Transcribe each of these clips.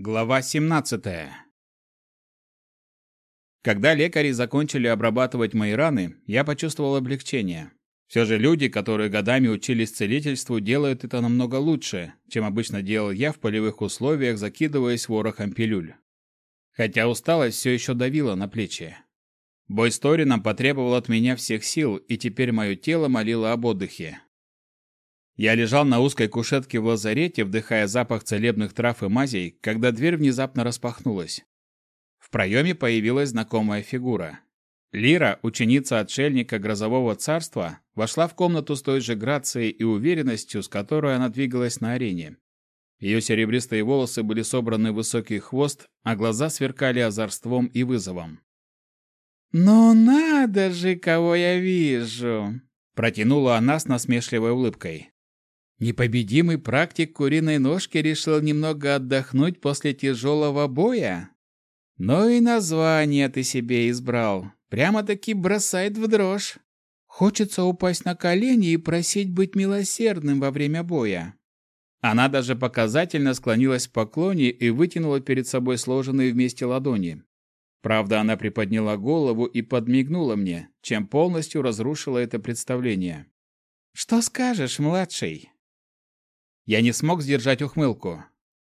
Глава 17. Когда лекари закончили обрабатывать мои раны, я почувствовал облегчение. Все же люди, которые годами учились целительству, делают это намного лучше, чем обычно делал я в полевых условиях, закидываясь ворохом пилюль. Хотя усталость все еще давила на плечи. Бой с Торином потребовал от меня всех сил, и теперь мое тело молило об отдыхе. Я лежал на узкой кушетке в лазарете, вдыхая запах целебных трав и мазей, когда дверь внезапно распахнулась. В проеме появилась знакомая фигура. Лира, ученица отшельника Грозового царства, вошла в комнату с той же грацией и уверенностью, с которой она двигалась на арене. Ее серебристые волосы были собраны в высокий хвост, а глаза сверкали озорством и вызовом. «Ну надо же, кого я вижу!» Протянула она с насмешливой улыбкой. Непобедимый практик куриной ножки решил немного отдохнуть после тяжелого боя? Ну и название ты себе избрал. Прямо-таки бросает в дрожь. Хочется упасть на колени и просить быть милосердным во время боя. Она даже показательно склонилась в поклоне и вытянула перед собой сложенные вместе ладони. Правда, она приподняла голову и подмигнула мне, чем полностью разрушила это представление. «Что скажешь, младший?» Я не смог сдержать ухмылку.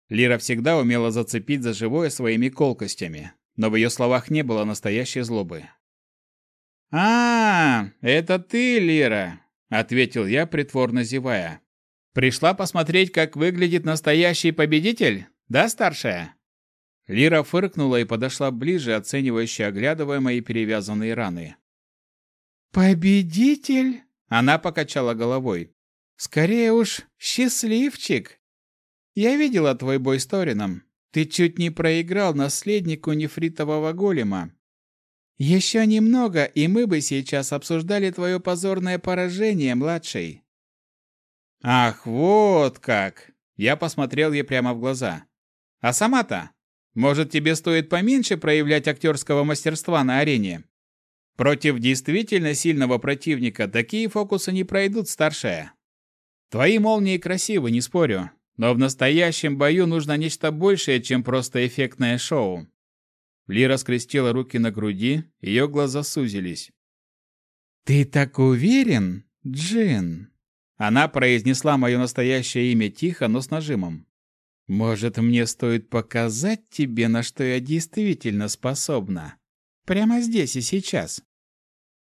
Лира всегда умела зацепить за живое своими колкостями, но в ее словах не было настоящей злобы. «А, это ты, Лира!» — ответил я, притворно зевая. «Пришла посмотреть, как выглядит настоящий победитель? Да, старшая?» Лира фыркнула и подошла ближе, оценивающе оглядывая мои перевязанные раны. «Победитель?» — она покачала головой. Скорее уж, счастливчик. Я видела твой бой с Торином. Ты чуть не проиграл наследнику нефритового голема. Еще немного, и мы бы сейчас обсуждали твое позорное поражение, младший. Ах, вот как! Я посмотрел ей прямо в глаза. А сама-то? Может, тебе стоит поменьше проявлять актерского мастерства на арене? Против действительно сильного противника такие фокусы не пройдут, старшая. Твои молнии красивы, не спорю, но в настоящем бою нужно нечто большее, чем просто эффектное шоу. Лира скрестила руки на груди, ее глаза сузились. «Ты так уверен, Джин?» Она произнесла мое настоящее имя тихо, но с нажимом. «Может, мне стоит показать тебе, на что я действительно способна? Прямо здесь и сейчас?»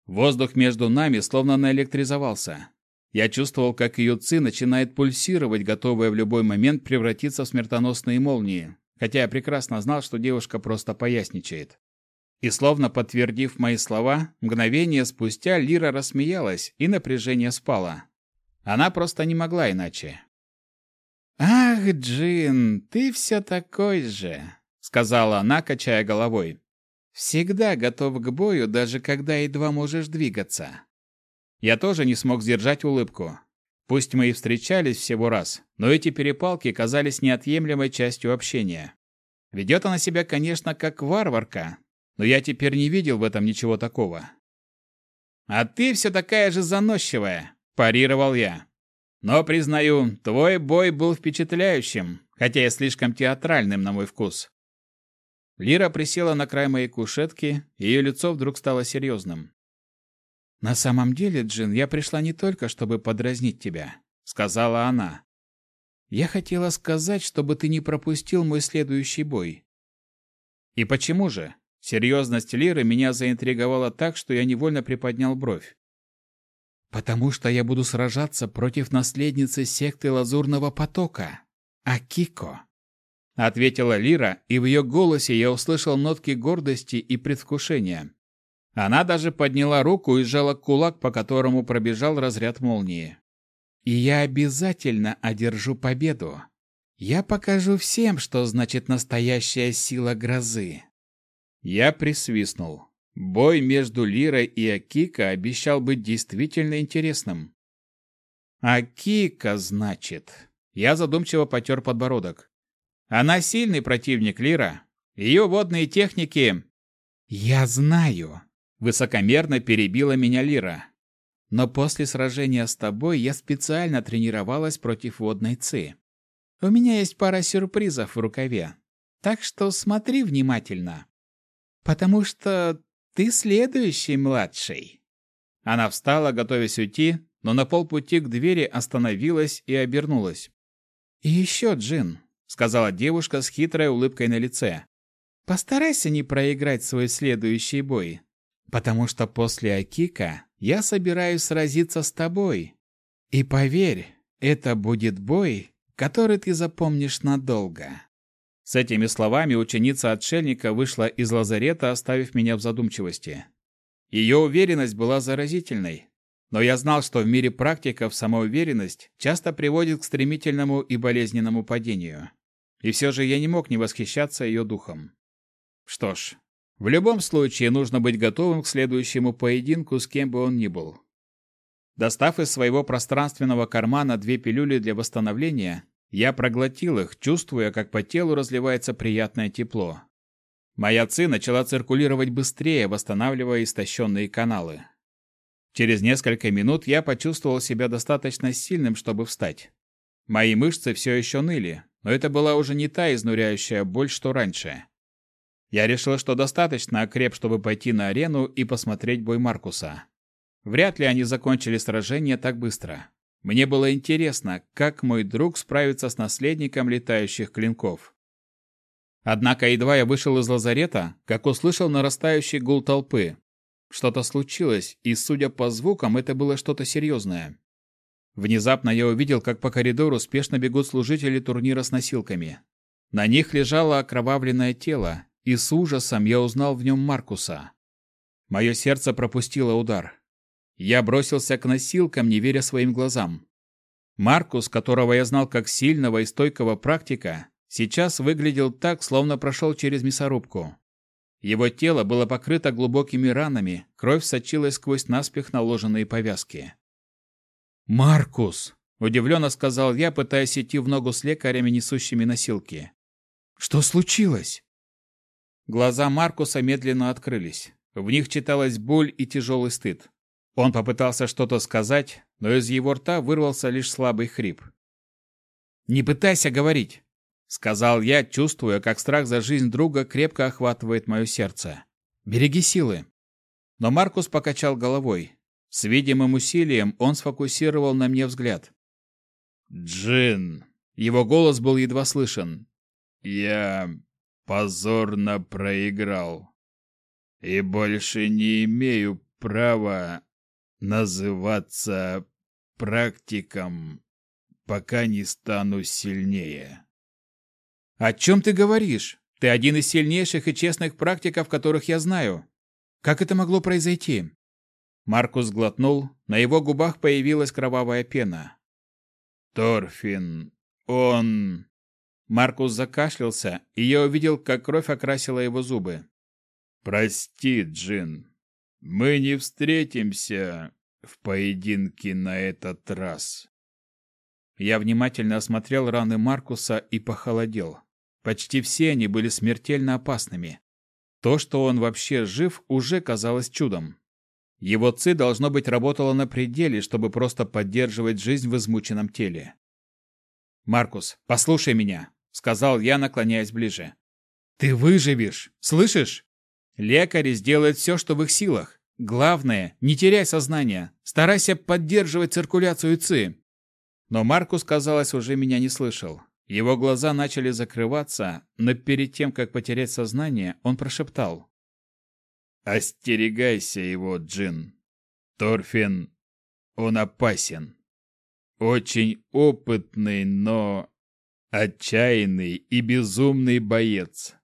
Воздух между нами словно наэлектризовался. Я чувствовал, как ее ци начинает пульсировать, готовая в любой момент превратиться в смертоносные молнии, хотя я прекрасно знал, что девушка просто поясничает. И словно подтвердив мои слова, мгновение спустя Лира рассмеялась, и напряжение спало. Она просто не могла иначе. «Ах, Джин, ты все такой же», — сказала она, качая головой. «Всегда готов к бою, даже когда едва можешь двигаться. Я тоже не смог сдержать улыбку. Пусть мы и встречались всего раз, но эти перепалки казались неотъемлемой частью общения. Ведет она себя, конечно, как варварка, но я теперь не видел в этом ничего такого. «А ты все такая же заносчивая», – парировал я. «Но, признаю, твой бой был впечатляющим, хотя и слишком театральным на мой вкус». Лира присела на край моей кушетки, ее лицо вдруг стало серьезным. «На самом деле, Джин, я пришла не только, чтобы подразнить тебя», — сказала она. «Я хотела сказать, чтобы ты не пропустил мой следующий бой». «И почему же?» Серьезность Лиры меня заинтриговала так, что я невольно приподнял бровь. «Потому что я буду сражаться против наследницы секты Лазурного потока, Акико», — ответила Лира, и в ее голосе я услышал нотки гордости и предвкушения. Она даже подняла руку и сжала кулак, по которому пробежал разряд молнии. «И я обязательно одержу победу. Я покажу всем, что значит настоящая сила грозы». Я присвистнул. Бой между Лирой и Акика обещал быть действительно интересным. «Акика, значит...» Я задумчиво потер подбородок. «Она сильный противник, Лира. Ее водные техники...» «Я знаю», Высокомерно перебила меня Лира. Но после сражения с тобой я специально тренировалась против водной ци. У меня есть пара сюрпризов в рукаве. Так что смотри внимательно. Потому что ты следующий младший. Она встала, готовясь уйти, но на полпути к двери остановилась и обернулась. «И еще, Джин», — сказала девушка с хитрой улыбкой на лице, — «постарайся не проиграть свой следующий бой, потому что после Акика я собираюсь сразиться с тобой. И поверь, это будет бой, который ты запомнишь надолго». С этими словами ученица отшельника вышла из лазарета, оставив меня в задумчивости. Ее уверенность была заразительной, но я знал, что в мире практиков самоуверенность часто приводит к стремительному и болезненному падению. И все же я не мог не восхищаться ее духом. Что ж, в любом случае нужно быть готовым к следующему поединку с кем бы он ни был. Достав из своего пространственного кармана две пилюли для восстановления, я проглотил их, чувствуя, как по телу разливается приятное тепло. Моя ци начала циркулировать быстрее, восстанавливая истощенные каналы. Через несколько минут я почувствовал себя достаточно сильным, чтобы встать. Мои мышцы все еще ныли, но это была уже не та изнуряющая боль, что раньше. Я решил, что достаточно окреп, чтобы пойти на арену и посмотреть бой Маркуса. Вряд ли они закончили сражение так быстро. Мне было интересно, как мой друг справится с наследником летающих клинков. Однако едва я вышел из лазарета, как услышал нарастающий гул толпы. Что-то случилось, и, судя по звукам, это было что-то серьезное. Внезапно я увидел, как по коридору спешно бегут служители турнира с носилками. На них лежало окровавленное тело, и с ужасом я узнал в нем Маркуса. Мое сердце пропустило удар. Я бросился к носилкам, не веря своим глазам. Маркус, которого я знал как сильного и стойкого практика, сейчас выглядел так, словно прошел через мясорубку. Его тело было покрыто глубокими ранами, кровь сочилась сквозь наспех наложенные повязки. «Маркус!» – удивленно сказал я, пытаясь идти в ногу с лекарями, несущими носилки. «Что случилось?» Глаза Маркуса медленно открылись. В них читалась боль и тяжелый стыд. Он попытался что-то сказать, но из его рта вырвался лишь слабый хрип. «Не пытайся говорить!» — сказал я, чувствуя, как страх за жизнь друга крепко охватывает мое сердце. «Береги силы!» Но Маркус покачал головой. С видимым усилием он сфокусировал на мне взгляд. «Джин!» Его голос был едва слышен. «Я позорно проиграл и больше не имею права называться практиком, пока не стану сильнее. О чем ты говоришь? Ты один из сильнейших и честных практиков, которых я знаю. Как это могло произойти? Маркус глотнул, на его губах появилась кровавая пена. Торфин, он... Маркус закашлялся, и я увидел, как кровь окрасила его зубы. «Прости, Джин, мы не встретимся в поединке на этот раз. Я внимательно осмотрел раны Маркуса и похолодел. Почти все они были смертельно опасными. То, что он вообще жив, уже казалось чудом. Его ци, должно быть, работала на пределе, чтобы просто поддерживать жизнь в измученном теле. «Маркус, послушай меня», — сказал я, наклоняясь ближе. «Ты выживешь, слышишь? Лекари сделают все, что в их силах. Главное, не теряй сознание. Старайся поддерживать циркуляцию ЦИ. Но Маркус, казалось, уже меня не слышал. Его глаза начали закрываться, но перед тем, как потерять сознание, он прошептал. «Остерегайся его, Джин. Торфин, он опасен. Очень опытный, но отчаянный и безумный боец.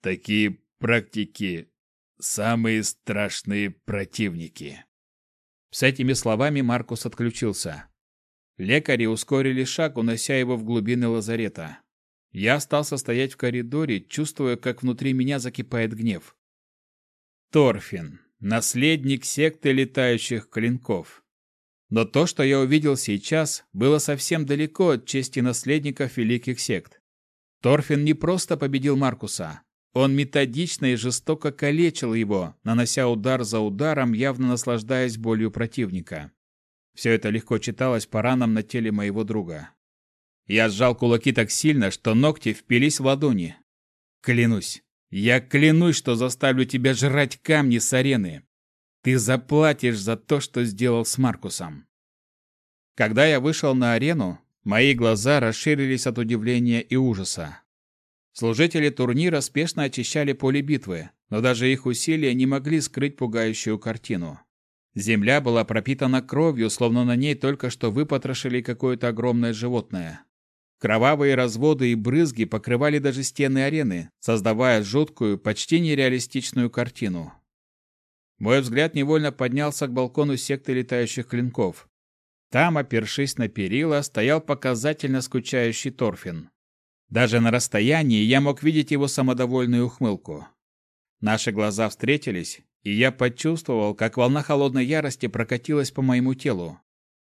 Такие практики самые страшные противники. С этими словами Маркус отключился. Лекари ускорили шаг, унося его в глубины лазарета. Я остался стоять в коридоре, чувствуя, как внутри меня закипает гнев. Торфин, наследник секты летающих клинков. Но то, что я увидел сейчас, было совсем далеко от чести наследников великих сект. Торфин не просто победил Маркуса, он методично и жестоко калечил его, нанося удар за ударом, явно наслаждаясь болью противника. Все это легко читалось по ранам на теле моего друга. Я сжал кулаки так сильно, что ногти впились в ладони. Клянусь, я клянусь, что заставлю тебя жрать камни с арены. Ты заплатишь за то, что сделал с Маркусом. Когда я вышел на арену, мои глаза расширились от удивления и ужаса. Служители турнира спешно очищали поле битвы, но даже их усилия не могли скрыть пугающую картину. Земля была пропитана кровью, словно на ней только что выпотрошили какое-то огромное животное. Кровавые разводы и брызги покрывали даже стены арены, создавая жуткую, почти нереалистичную картину. Мой взгляд невольно поднялся к балкону секты летающих клинков. Там, опершись на перила, стоял показательно скучающий Торфин. Даже на расстоянии я мог видеть его самодовольную ухмылку. Наши глаза встретились, и я почувствовал, как волна холодной ярости прокатилась по моему телу.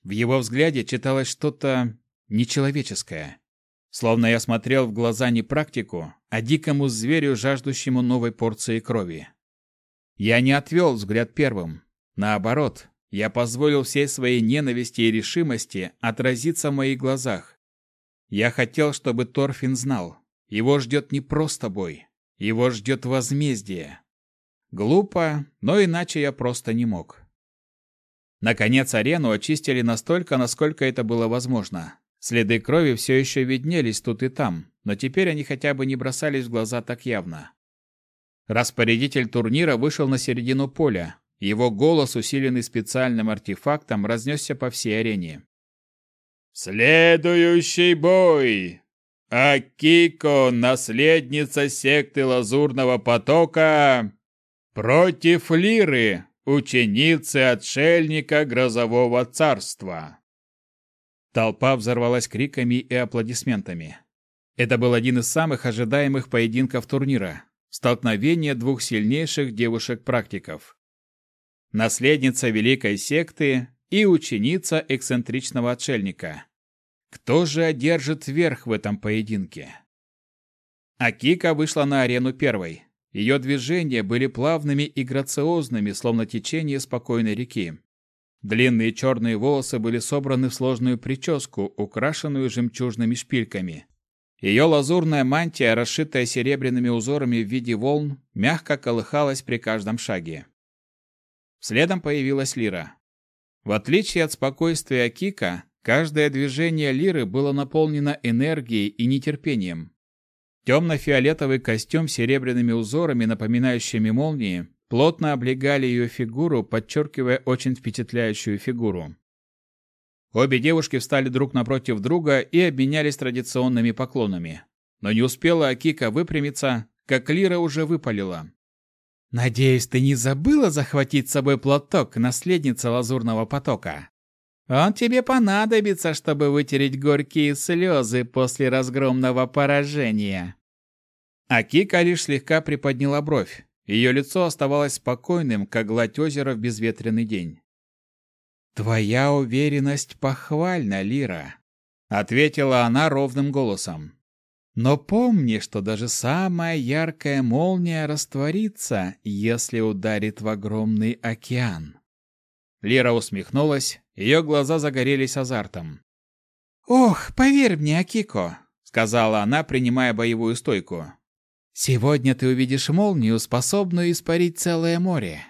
В его взгляде читалось что-то нечеловеческое. Словно я смотрел в глаза не практику, а дикому зверю, жаждущему новой порции крови. Я не отвел взгляд первым. Наоборот, я позволил всей своей ненависти и решимости отразиться в моих глазах. Я хотел, чтобы Торфин знал, его ждет не просто бой, его ждет возмездие. Глупо, но иначе я просто не мог. Наконец арену очистили настолько, насколько это было возможно. Следы крови все еще виднелись тут и там, но теперь они хотя бы не бросались в глаза так явно. Распорядитель турнира вышел на середину поля. Его голос, усиленный специальным артефактом, разнесся по всей арене. «Следующий бой! Акико, наследница секты Лазурного потока, против Лиры, ученицы отшельника Грозового царства!» Толпа взорвалась криками и аплодисментами. Это был один из самых ожидаемых поединков турнира – столкновение двух сильнейших девушек-практиков. Наследница великой секты и ученица эксцентричного отшельника. Кто же одержит верх в этом поединке? Акика вышла на арену первой. Ее движения были плавными и грациозными, словно течение спокойной реки. Длинные черные волосы были собраны в сложную прическу, украшенную жемчужными шпильками. Ее лазурная мантия, расшитая серебряными узорами в виде волн, мягко колыхалась при каждом шаге. Следом появилась Лира. В отличие от спокойствия Кика, каждое движение Лиры было наполнено энергией и нетерпением. Темно-фиолетовый костюм с серебряными узорами, напоминающими молнии, плотно облегали ее фигуру, подчеркивая очень впечатляющую фигуру. Обе девушки встали друг напротив друга и обменялись традиционными поклонами. Но не успела Акика выпрямиться, как Лира уже выпалила. «Надеюсь, ты не забыла захватить с собой платок, наследница лазурного потока? Он тебе понадобится, чтобы вытереть горькие слезы после разгромного поражения». Акика лишь слегка приподняла бровь, ее лицо оставалось спокойным, как гладь озера в безветренный день. «Твоя уверенность похвальна, Лира», — ответила она ровным голосом. «Но помни, что даже самая яркая молния растворится, если ударит в огромный океан». Лира усмехнулась, ее глаза загорелись азартом. «Ох, поверь мне, Акико», — сказала она, принимая боевую стойку. Сегодня ты увидишь молнию, способную испарить целое море.